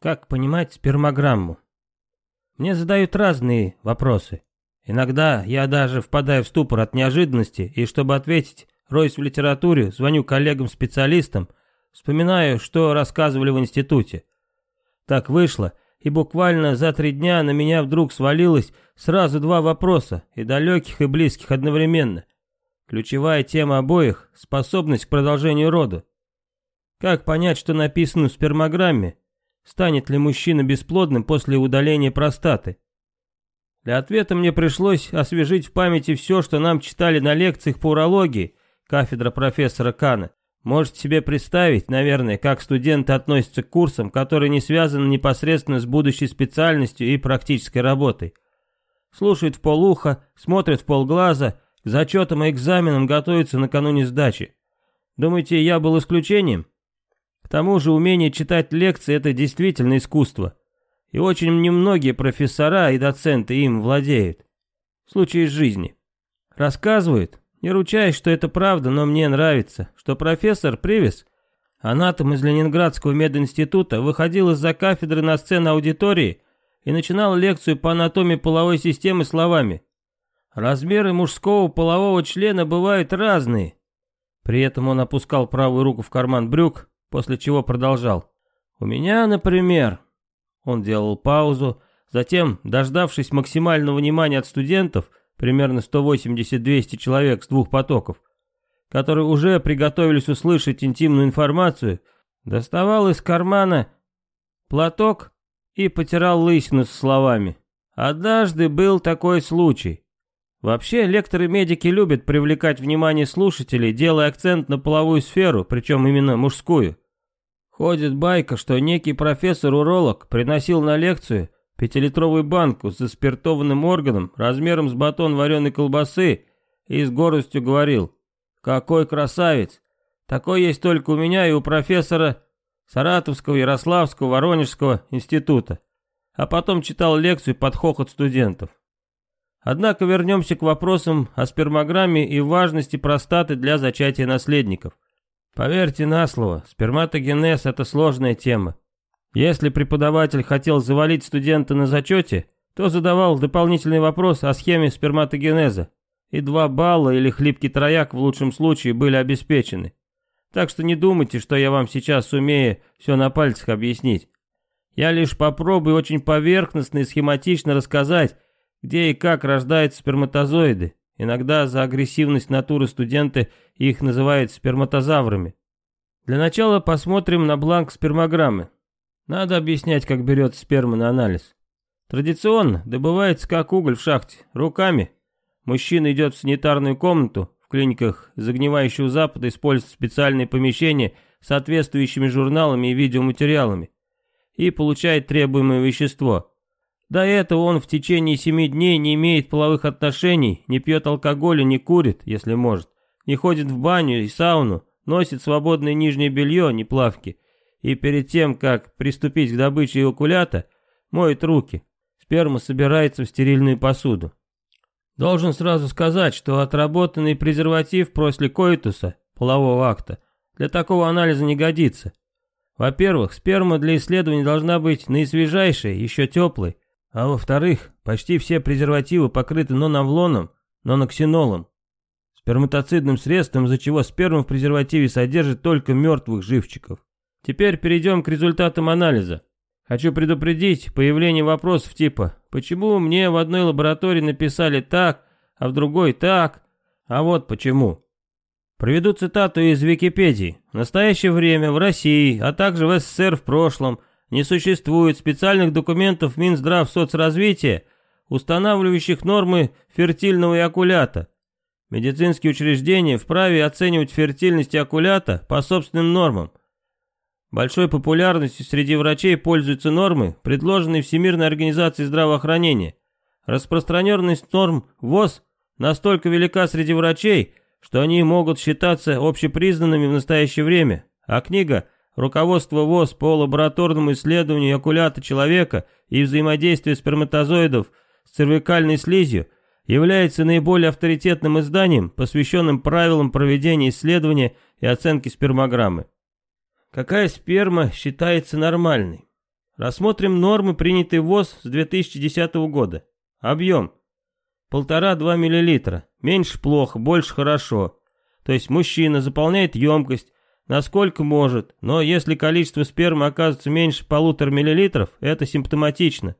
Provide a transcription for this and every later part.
Как понимать спермограмму? Мне задают разные вопросы. Иногда я даже впадаю в ступор от неожиданности, и чтобы ответить, роюсь в литературе, звоню коллегам-специалистам, вспоминаю, что рассказывали в институте. Так вышло, и буквально за три дня на меня вдруг свалилось сразу два вопроса, и далеких, и близких одновременно. Ключевая тема обоих — способность к продолжению рода. Как понять, что написано в спермограмме? Станет ли мужчина бесплодным после удаления простаты? Для ответа мне пришлось освежить в памяти все, что нам читали на лекциях по урологии, кафедра профессора Кана. Можете себе представить, наверное, как студенты относятся к курсам, которые не связаны непосредственно с будущей специальностью и практической работой. Слушают в полуха, смотрят в полглаза, к зачетам и экзаменам готовятся накануне сдачи. Думаете, я был исключением? Тому же умение читать лекции – это действительно искусство. И очень немногие профессора и доценты им владеют. В случае жизни. Рассказывают, не ручаюсь, что это правда, но мне нравится, что профессор Привес, анатом из Ленинградского мединститута, выходил из-за кафедры на сцену аудитории и начинал лекцию по анатомии половой системы словами «Размеры мужского полового члена бывают разные». При этом он опускал правую руку в карман брюк, после чего продолжал. «У меня, например...» Он делал паузу, затем, дождавшись максимального внимания от студентов, примерно 180-200 человек с двух потоков, которые уже приготовились услышать интимную информацию, доставал из кармана платок и потирал лысину со словами. «Однажды был такой случай». Вообще, лекторы-медики любят привлекать внимание слушателей, делая акцент на половую сферу, причем именно мужскую. Ходит байка, что некий профессор-уролог приносил на лекцию пятилитровую банку с заспиртованным органом размером с батон вареной колбасы и с гордостью говорил «Какой красавец! Такой есть только у меня и у профессора Саратовского, Ярославского, Воронежского института». А потом читал лекцию под хохот студентов. Однако вернемся к вопросам о спермограмме и важности простаты для зачатия наследников. Поверьте на слово, сперматогенез – это сложная тема. Если преподаватель хотел завалить студента на зачете, то задавал дополнительный вопрос о схеме сперматогенеза, и два балла или хлипкий трояк в лучшем случае были обеспечены. Так что не думайте, что я вам сейчас сумею все на пальцах объяснить. Я лишь попробую очень поверхностно и схематично рассказать, где и как рождаются сперматозоиды. Иногда за агрессивность натуры студенты их называют сперматозаврами. Для начала посмотрим на бланк спермограммы. Надо объяснять, как берется сперма на анализ. Традиционно добывается как уголь в шахте, руками. Мужчина идет в санитарную комнату, в клиниках загнивающего Запада используют специальные помещения с соответствующими журналами и видеоматериалами и получает требуемое вещество. До этого он в течение семи дней не имеет половых отношений, не пьет алкоголя, не курит, если может, не ходит в баню и сауну, носит свободное нижнее белье, не плавки, и перед тем, как приступить к добыче эвакулята, моет руки. Сперма собирается в стерильную посуду. Должен сразу сказать, что отработанный презерватив после коитуса, полового акта, для такого анализа не годится. Во-первых, сперма для исследования должна быть наисвежайшей, еще теплой, а во-вторых, почти все презервативы покрыты нонавлоном, ноноксинолом, сперматоцидным средством, из-за чего сперма в презервативе содержит только мертвых живчиков. Теперь перейдем к результатам анализа. Хочу предупредить появление вопросов типа «Почему мне в одной лаборатории написали так, а в другой так?» А вот почему. Приведу цитату из Википедии. В настоящее время в России, а также в СССР в прошлом – не существует специальных документов Минздрав соцразвития, устанавливающих нормы фертильного эякулята. Медицинские учреждения вправе оценивать фертильность эякулята по собственным нормам. Большой популярностью среди врачей пользуются нормы, предложенные Всемирной организацией здравоохранения. Распространенность норм ВОЗ настолько велика среди врачей, что они могут считаться общепризнанными в настоящее время, а книга – Руководство ВОЗ по лабораторному исследованию окулята человека и взаимодействию сперматозоидов с цервикальной слизью является наиболее авторитетным изданием, посвященным правилам проведения исследования и оценки спермограммы. Какая сперма считается нормальной? Рассмотрим нормы, принятые ВОЗ с 2010 года. Объем. 1,5-2 мл. Меньше плохо, больше хорошо. То есть мужчина заполняет емкость, насколько может, но если количество спермы оказывается меньше полутора миллилитров, это симптоматично.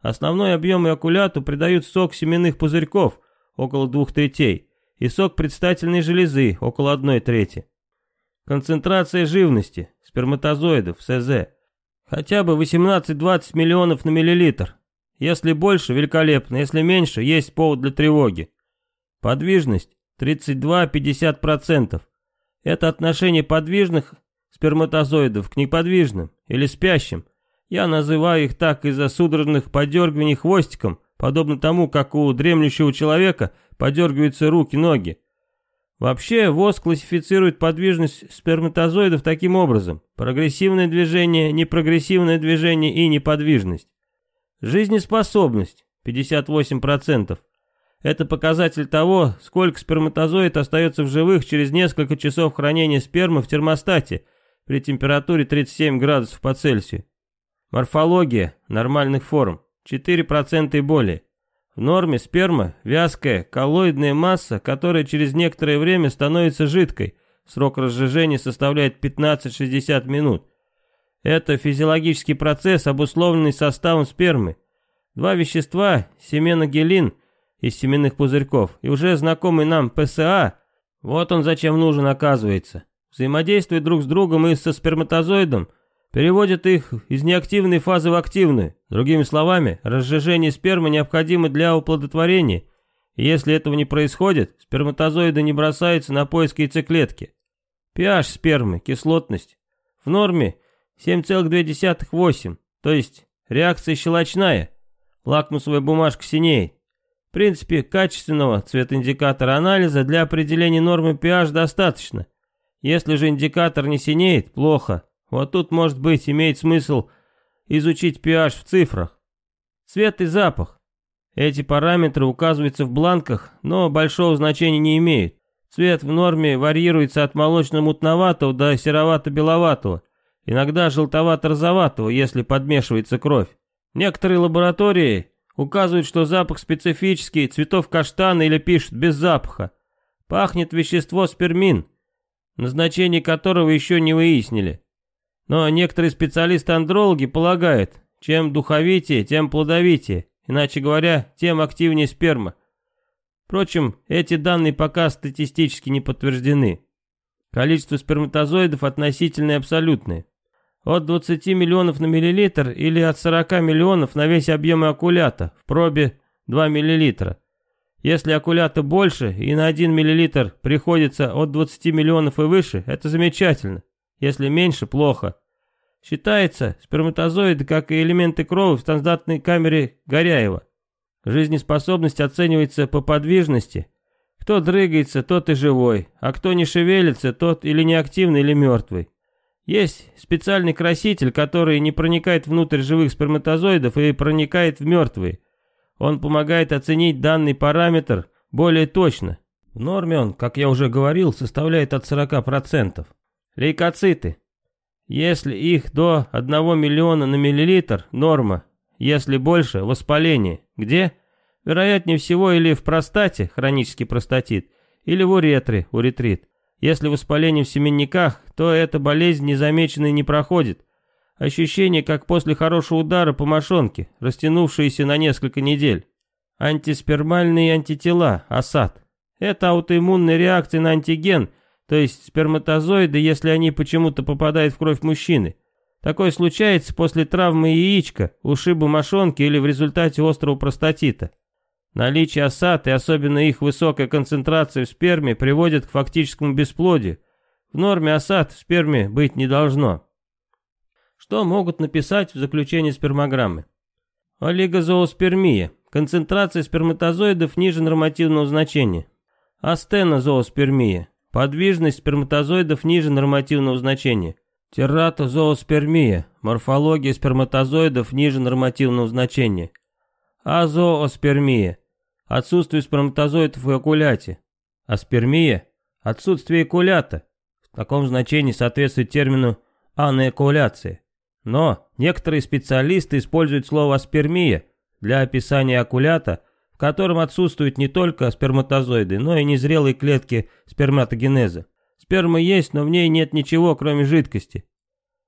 Основной объем эякуляту придают сок семенных пузырьков, около двух третей, и сок предстательной железы, около одной трети. Концентрация живности, сперматозоидов, СЗ, хотя бы 18-20 миллионов на миллилитр. Если больше, великолепно, если меньше, есть повод для тревоги. Подвижность 32-50%. Это отношение подвижных сперматозоидов к неподвижным или спящим. Я называю их так из-за судорожных подергиваний хвостиком, подобно тому, как у дремлющего человека подергиваются руки-ноги. Вообще, ВОЗ классифицирует подвижность сперматозоидов таким образом. Прогрессивное движение, непрогрессивное движение и неподвижность. Жизнеспособность 58%. Это показатель того, сколько сперматозоид остается в живых через несколько часов хранения спермы в термостате при температуре 37 градусов по Цельсию. Морфология нормальных форм 4% и более. В норме сперма – вязкая, коллоидная масса, которая через некоторое время становится жидкой. Срок разжижения составляет 15-60 минут. Это физиологический процесс, обусловленный составом спермы. Два вещества – семеногелин – из семенных пузырьков, и уже знакомый нам ПСА, вот он зачем нужен оказывается, взаимодействует друг с другом и со сперматозоидом, переводит их из неактивной фазы в активную. Другими словами, разжижение спермы необходимо для оплодотворения, и если этого не происходит, сперматозоиды не бросаются на поиски яйцеклетки. pH спермы, кислотность. В норме 7,2,8, то есть реакция щелочная. Лакмусовая бумажка синеет. В принципе, качественного цветоиндикатора анализа для определения нормы pH достаточно. Если же индикатор не синеет, плохо. Вот тут, может быть, имеет смысл изучить pH в цифрах. Цвет и запах. Эти параметры указываются в бланках, но большого значения не имеют. Цвет в норме варьируется от молочно-мутноватого до серовато-беловатого, иногда желтовато-розоватого, если подмешивается кровь. Некоторые лаборатории Указывают, что запах специфический, цветов каштана или пишут без запаха. Пахнет вещество спермин, назначение которого еще не выяснили. Но некоторые специалисты-андрологи полагают, чем духовитее, тем плодовитее, иначе говоря, тем активнее сперма. Впрочем, эти данные пока статистически не подтверждены. Количество сперматозоидов относительно и абсолютное. От 20 миллионов на миллилитр или от 40 миллионов на весь объем окулята в пробе 2 миллилитра. Если окулята больше и на 1 миллилитр приходится от 20 миллионов и выше, это замечательно. Если меньше, плохо. Считается, сперматозоиды, как и элементы крови в стандартной камере Горяева. Жизнеспособность оценивается по подвижности. Кто дрыгается, тот и живой, а кто не шевелится, тот или неактивный, или мертвый. Есть специальный краситель, который не проникает внутрь живых сперматозоидов и проникает в мертвые. Он помогает оценить данный параметр более точно. В норме он, как я уже говорил, составляет от 40%. Лейкоциты. Если их до 1 миллиона на миллилитр – норма. Если больше – воспаление. Где? Вероятнее всего или в простате, хронический простатит, или в уретре, уретрит. Если воспаление в семенниках, то эта болезнь незамеченной не проходит. Ощущение, как после хорошего удара по мошонке, растянувшееся на несколько недель. Антиспермальные антитела, АСАД. Это аутоиммунная реакция на антиген, то есть сперматозоиды, если они почему-то попадают в кровь мужчины. Такое случается после травмы яичка, ушиба мошонки или в результате острого простатита. Наличие осад и особенно их высокая концентрация в сперме приводит к фактическому бесплодию. В норме осад в сперме быть не должно. Что могут написать в заключении спермограммы? Олигозооспермия. Концентрация сперматозоидов ниже нормативного значения. Астенозооспермия. Подвижность сперматозоидов ниже нормативного значения. Тератозооспермия. Морфология сперматозоидов ниже нормативного значения. Азооспермия. Отсутствие сперматозоидов в экуляте. Аспермия – отсутствие экулята. В таком значении соответствует термину анэкуляция. Но некоторые специалисты используют слово «спермия» для описания окулята, в котором отсутствуют не только сперматозоиды, но и незрелые клетки сперматогенеза. Сперма есть, но в ней нет ничего, кроме жидкости.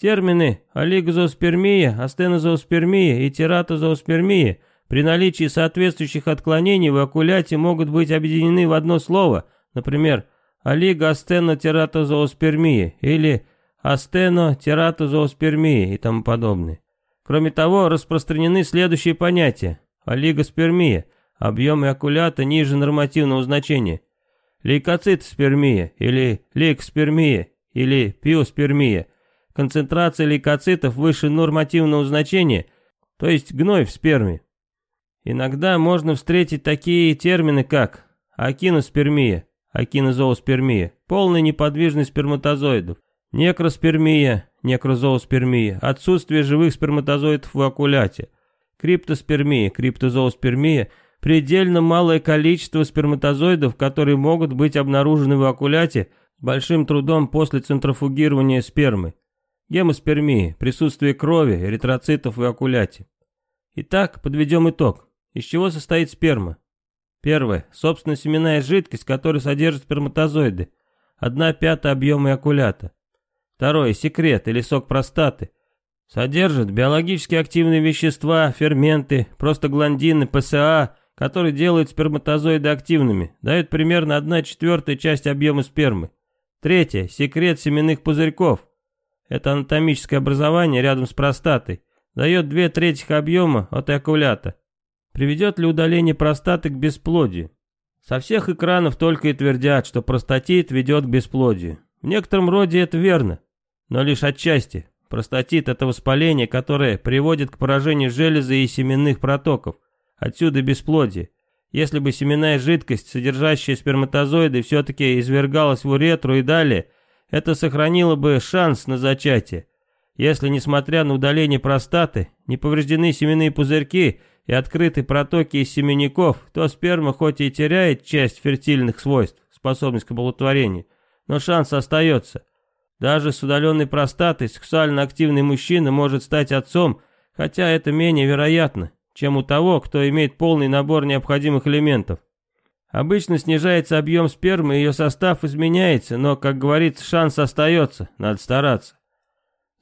Термины олигозооспермия, астенозооспермия и тератозооспермия при наличии соответствующих отклонений в окуляте могут быть объединены в одно слово, например, олигоастенотератозооспермия или астенотератозооспермия и тому подобное. Кроме того, распространены следующие понятия. Олигоспермия – объемы окулята ниже нормативного значения. Лейкоцитоспермия или лейкоспермия или пиоспермия – концентрация лейкоцитов выше нормативного значения, то есть гной в сперме. Иногда можно встретить такие термины, как акиноспермия, акинозооспермия, полная неподвижность сперматозоидов, некроспермия, некрозооспермия, отсутствие живых сперматозоидов в окуляте, криптоспермия, криптозооспермия, предельно малое количество сперматозоидов, которые могут быть обнаружены в окуляте большим трудом после центрофугирования спермы. Гемоспермия, присутствие крови, эритроцитов в окуляте. Итак, подведем итог. Из чего состоит сперма? Первое. Собственно, семенная жидкость, которая содержит сперматозоиды. Одна пятая объема окулята. Второе. Секрет или сок простаты. Содержит биологически активные вещества, ферменты, простагландины, ПСА, которые делают сперматозоиды активными, дают примерно 1 четвертая часть объема спермы. Третье. Секрет семенных пузырьков. Это анатомическое образование рядом с простатой. Дает две трети объема от окулята. Приведет ли удаление простаты к бесплодию? Со всех экранов только и твердят, что простатит ведет к бесплодию. В некотором роде это верно, но лишь отчасти. Простатит – это воспаление, которое приводит к поражению железы и семенных протоков. Отсюда бесплодие. Если бы семенная жидкость, содержащая сперматозоиды, все-таки извергалась в уретру и далее, это сохранило бы шанс на зачатие. Если, несмотря на удаление простаты, не повреждены семенные пузырьки и открыты протоки из семенников, то сперма хоть и теряет часть фертильных свойств, способность к оплодотворению, но шанс остается. Даже с удаленной простатой сексуально активный мужчина может стать отцом, хотя это менее вероятно, чем у того, кто имеет полный набор необходимых элементов. Обычно снижается объем спермы, ее состав изменяется, но, как говорится, шанс остается, надо стараться.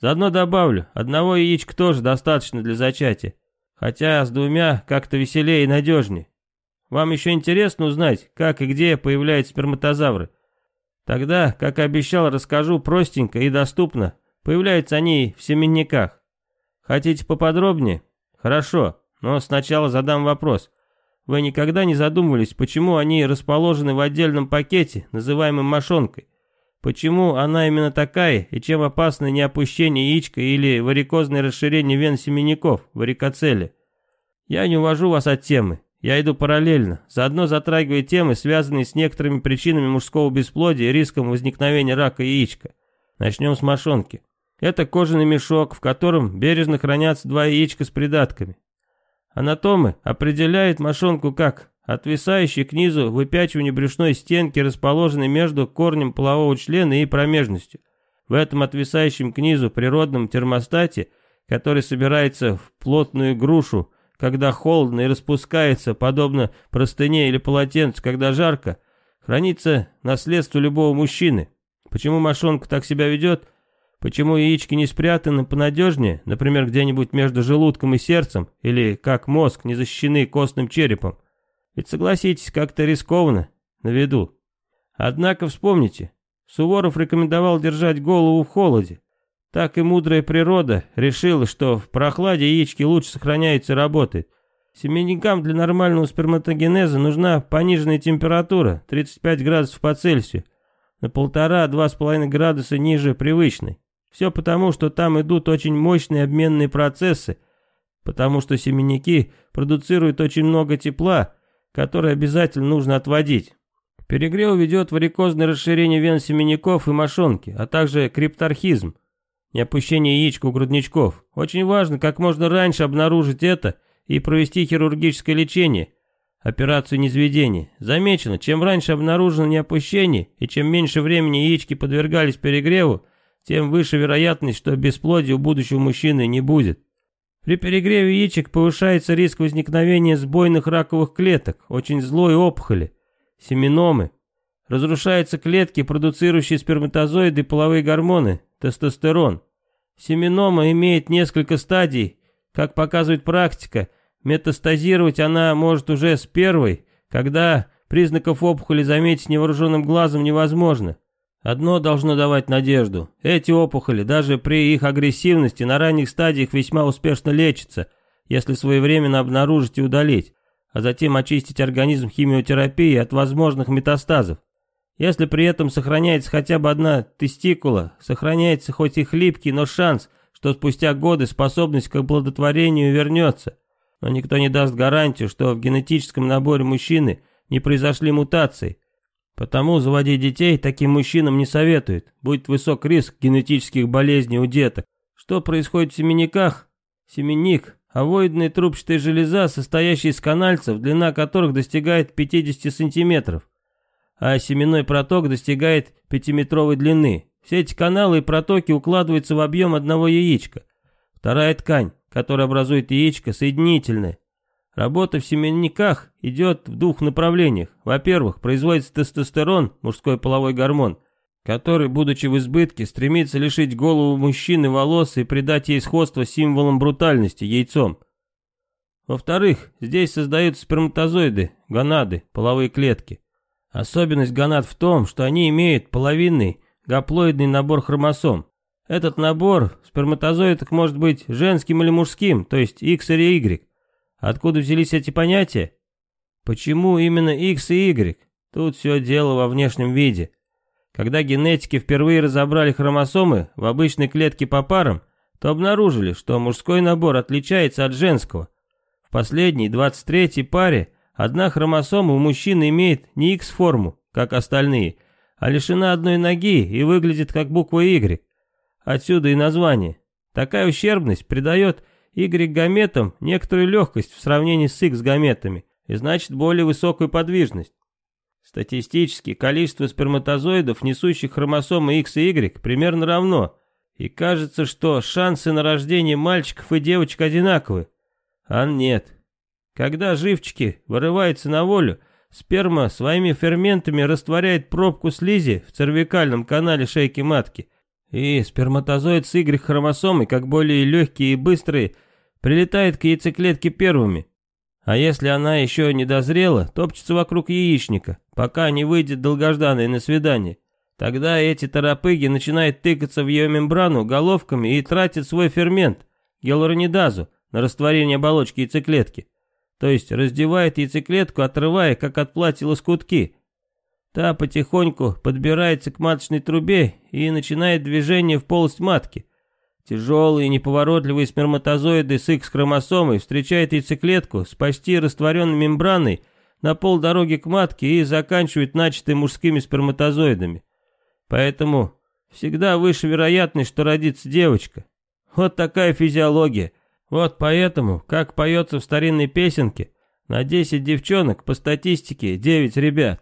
Заодно добавлю, одного яичка тоже достаточно для зачатия, хотя с двумя как-то веселее и надежнее. Вам еще интересно узнать, как и где появляются сперматозавры? Тогда, как и обещал, расскажу простенько и доступно. Появляются они в семенниках. Хотите поподробнее? Хорошо, но сначала задам вопрос – вы никогда не задумывались, почему они расположены в отдельном пакете, называемом мошонкой? Почему она именно такая, и чем опасно не опущение яичка или варикозное расширение вен семенников, варикоцели? Я не увожу вас от темы. Я иду параллельно, заодно затрагивая темы, связанные с некоторыми причинами мужского бесплодия и риском возникновения рака яичка. Начнем с мошонки. Это кожаный мешок, в котором бережно хранятся два яичка с придатками. Анатомы определяют мошонку как отвисающий к низу выпячивание брюшной стенки, расположенной между корнем полового члена и промежностью. В этом отвисающем к низу природном термостате, который собирается в плотную грушу, когда холодно и распускается, подобно простыне или полотенцу, когда жарко, хранится наследство любого мужчины. Почему мошонка так себя ведет? Почему яички не спрятаны понадежнее, например, где-нибудь между желудком и сердцем, или, как мозг, не защищены костным черепом? Ведь согласитесь, как-то рискованно, на виду. Однако вспомните, Суворов рекомендовал держать голову в холоде. Так и мудрая природа решила, что в прохладе яички лучше сохраняются и работают. Семенникам для нормального сперматогенеза нужна пониженная температура, 35 градусов по Цельсию, на полтора-два с половиной градуса ниже привычной. Все потому, что там идут очень мощные обменные процессы, потому что семенники продуцируют очень много тепла, которое обязательно нужно отводить. К перегреву ведет варикозное расширение вен семенников и мошонки, а также крипторхизм, не опущение яичка у грудничков. Очень важно как можно раньше обнаружить это и провести хирургическое лечение, операцию низведения. Замечено, чем раньше обнаружено неопущение и чем меньше времени яички подвергались перегреву, тем выше вероятность, что бесплодия у будущего мужчины не будет. При перегреве яичек повышается риск возникновения сбойных раковых клеток, очень злой опухоли, семеномы. Разрушаются клетки, продуцирующие сперматозоиды и половые гормоны, тестостерон. Семенома имеет несколько стадий. Как показывает практика, метастазировать она может уже с первой, когда признаков опухоли заметить невооруженным глазом невозможно. Одно должно давать надежду. Эти опухоли, даже при их агрессивности, на ранних стадиях весьма успешно лечатся, если своевременно обнаружить и удалить, а затем очистить организм химиотерапией от возможных метастазов. Если при этом сохраняется хотя бы одна тестикула, сохраняется хоть и хлипкий, но шанс, что спустя годы способность к оплодотворению вернется. Но никто не даст гарантию, что в генетическом наборе мужчины не произошли мутации, Потому заводить детей таким мужчинам не советуют. Будет высок риск генетических болезней у деток. Что происходит в семенниках? Семенник – овоидная трубчатая железа, состоящая из канальцев, длина которых достигает 50 сантиметров, а семенной проток достигает 5-метровой длины. Все эти каналы и протоки укладываются в объем одного яичка. Вторая ткань, которая образует яичко, соединительная. Работа в семенниках идет в двух направлениях. Во-первых, производится тестостерон, мужской половой гормон, который, будучи в избытке, стремится лишить голову мужчины волос и придать ей сходство символом брутальности, яйцом. Во-вторых, здесь создаются сперматозоиды, гонады, половые клетки. Особенность гонад в том, что они имеют половинный гаплоидный набор хромосом. Этот набор в сперматозоидах может быть женским или мужским, то есть X или Y. Откуда взялись эти понятия? Почему именно X и Y? Тут все дело во внешнем виде. Когда генетики впервые разобрали хромосомы в обычной клетке по парам, то обнаружили, что мужской набор отличается от женского. В последней, 23-й паре, одна хромосома у мужчины имеет не X-форму, как остальные, а лишена одной ноги и выглядит как буква Y. Отсюда и название. Такая ущербность придает Y-гаметам некоторую легкость в сравнении с X-гаметами и значит более высокую подвижность. Статистически количество сперматозоидов, несущих хромосомы X и Y, примерно равно, и кажется, что шансы на рождение мальчиков и девочек одинаковы. А нет. Когда живчики вырываются на волю, сперма своими ферментами растворяет пробку слизи в цервикальном канале шейки матки, и сперматозоид с Y-хромосомой, как более легкие и быстрые, прилетает к яйцеклетке первыми. А если она еще не дозрела, топчется вокруг яичника, пока не выйдет долгожданное на свидание. Тогда эти торопыги начинают тыкаться в ее мембрану головками и тратят свой фермент, гиалуронидазу, на растворение оболочки яйцеклетки. То есть раздевает яйцеклетку, отрывая, как от платья лоскутки, Та потихоньку подбирается к маточной трубе и начинает движение в полость матки. Тяжелые неповоротливые сперматозоиды с X-хромосомой встречают яйцеклетку с почти растворенной мембраной на полдороги к матке и заканчивают начатой мужскими сперматозоидами. Поэтому всегда выше вероятность, что родится девочка. Вот такая физиология. Вот поэтому, как поется в старинной песенке, на 10 девчонок по статистике 9 ребят.